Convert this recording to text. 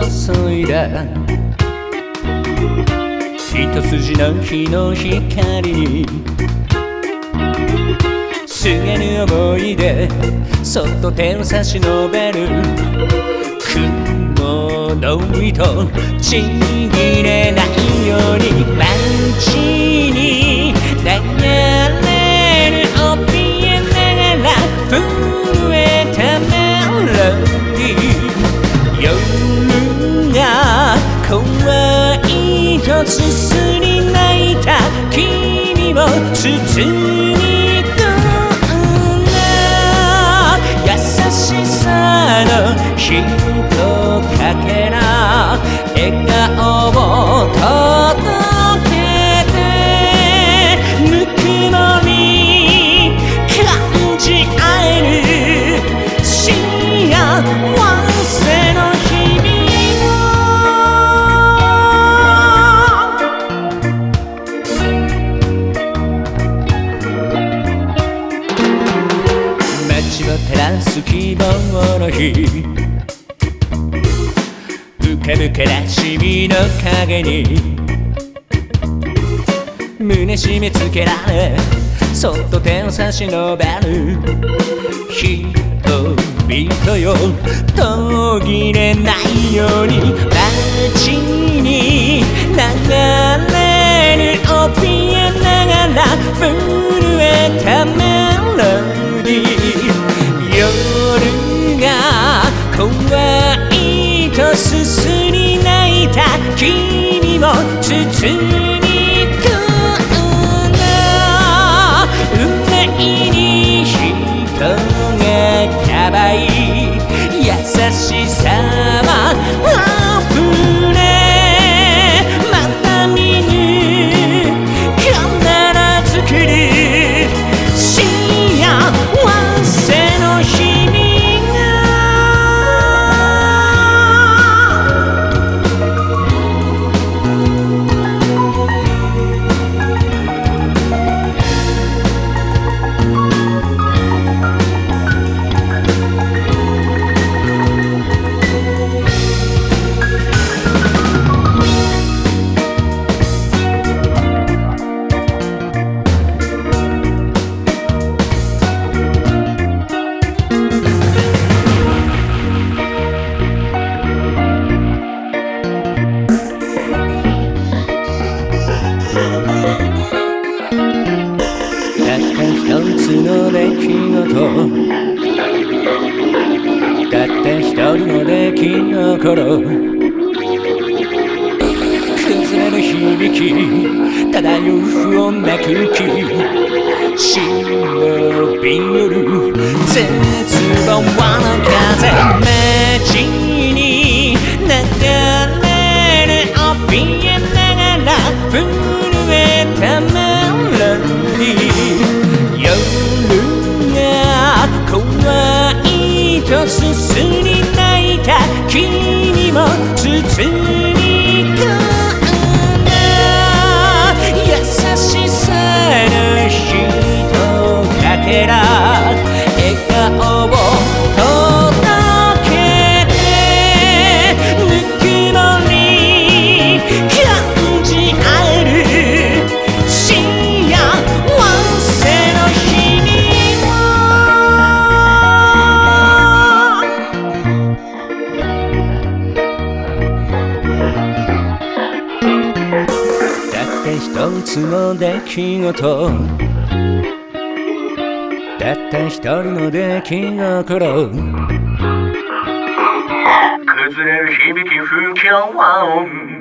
注いだ一筋の日の光にすげぬ思いでそっと手を差し伸べる雲の糸ちぎれないとすすり泣いた君を包み込んだ優しさのひとかけら笑顔。望の日浮かぶ悲しみの影に。胸締め付けられそっと手を差し伸べる。人々よ。途切れないように街に流れる。怯えながら震えたメすすり泣いた君を包み込んだ。運命に人がかばい優しさはの出来事たった一人の出来心崩れる響き漂う不穏な空気。忍び寄る絶望の風とすすり泣いた君も包み込んだ優しさのひとかけら一つの出来事。たった一人の出来心崩れる響き不協和音。